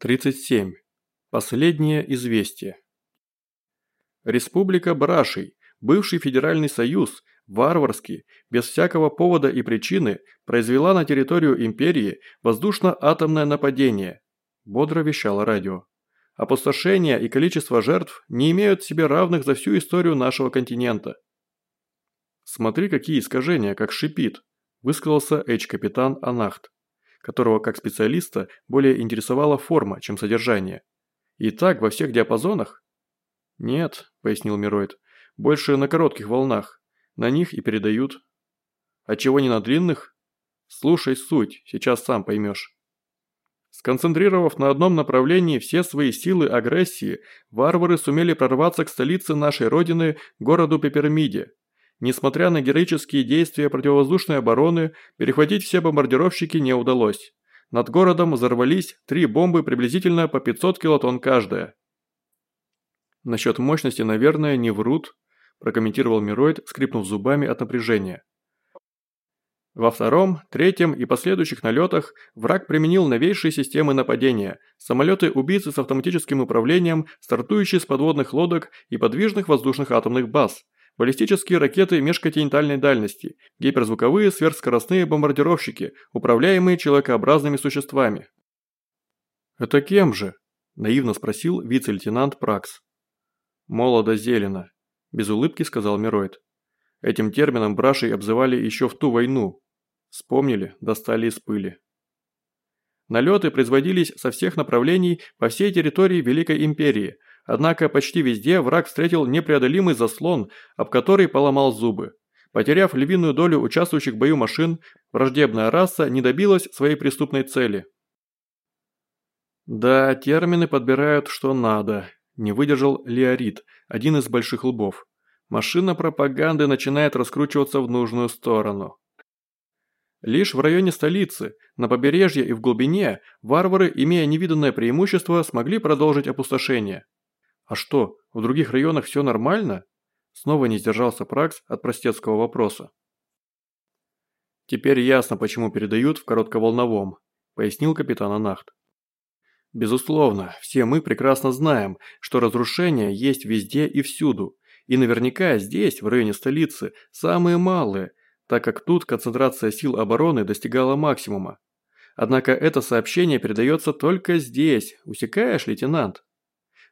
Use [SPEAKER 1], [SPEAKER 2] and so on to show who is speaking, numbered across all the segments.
[SPEAKER 1] 37. Последнее известие. Республика Брашей, бывший Федеральный Союз, варварски, без всякого повода и причины, произвела на территорию империи воздушно-атомное нападение, бодро вещало радио. Опустошение и количество жертв не имеют себе равных за всю историю нашего континента. Смотри, какие искажения, как шипит, высказался Эйч-капитан Анахт которого как специалиста более интересовала форма, чем содержание. И так во всех диапазонах? Нет, пояснил Мироид, больше на коротких волнах. На них и передают. А чего не на длинных? Слушай суть, сейчас сам поймешь. Сконцентрировав на одном направлении все свои силы агрессии, варвары сумели прорваться к столице нашей родины, городу Пепермиде, Несмотря на героические действия противовоздушной обороны, перехватить все бомбардировщики не удалось. Над городом взорвались три бомбы приблизительно по 500 килотонн каждая. «Насчет мощности, наверное, не врут», – прокомментировал Мироид, скрипнув зубами от напряжения. Во втором, третьем и последующих налетах враг применил новейшие системы нападения – самолеты-убийцы с автоматическим управлением, стартующие с подводных лодок и подвижных воздушных атомных баз – баллистические ракеты межконтинентальной дальности, гиперзвуковые сверхскоростные бомбардировщики, управляемые человекообразными существами. «Это кем же?» – наивно спросил вице-лейтенант Пракс. «Молодо-зелено», – без улыбки сказал Мироид. Этим термином брашей обзывали еще в ту войну. Вспомнили, достали из пыли. Налеты производились со всех направлений по всей территории Великой Империи – Однако почти везде враг встретил непреодолимый заслон, об который поломал зубы. Потеряв львиную долю участвующих в бою машин, враждебная раса не добилась своей преступной цели. Да, термины подбирают что надо, не выдержал Леорит, один из больших лбов. Машина пропаганды начинает раскручиваться в нужную сторону. Лишь в районе столицы, на побережье и в глубине, варвары, имея невиданное преимущество, смогли продолжить опустошение. «А что, в других районах все нормально?» Снова не сдержался Пракс от простецкого вопроса. «Теперь ясно, почему передают в коротковолновом», – пояснил капитан Анахт. «Безусловно, все мы прекрасно знаем, что разрушения есть везде и всюду, и наверняка здесь, в районе столицы, самые малые, так как тут концентрация сил обороны достигала максимума. Однако это сообщение передается только здесь, усекаешь, лейтенант?»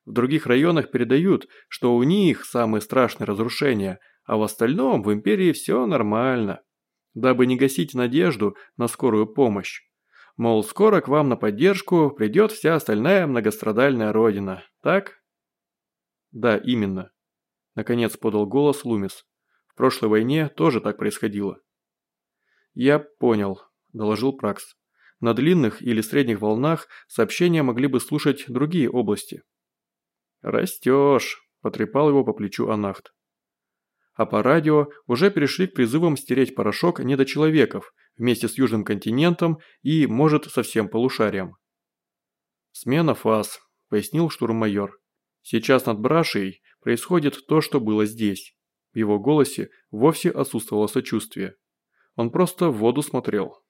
[SPEAKER 1] В других районах передают, что у них самые страшные разрушения, а в остальном в империи все нормально. Дабы не гасить надежду на скорую помощь. Мол, скоро к вам на поддержку придет вся остальная многострадальная родина, так? Да, именно. Наконец подал голос Лумис. В прошлой войне тоже так происходило. Я понял, доложил Пракс. На длинных или средних волнах сообщения могли бы слушать другие области. «Растешь», – потрепал его по плечу Анахт. А по радио уже перешли к призывам стереть порошок недочеловеков вместе с Южным континентом и, может, со всем полушарием. «Смена фаз», – пояснил штурммайор. «Сейчас над Брашей происходит то, что было здесь». В его голосе вовсе отсутствовало сочувствие. Он просто в воду смотрел.